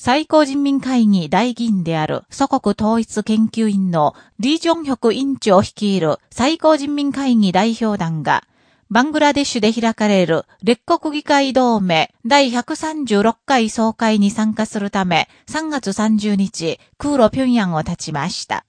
最高人民会議大議員である祖国統一研究院のリ・ジョンヒョク委員長を率いる最高人民会議代表団が、バングラデシュで開かれる列国議会同盟第136回総会に参加するため3月30日、空路平壌を立ちました。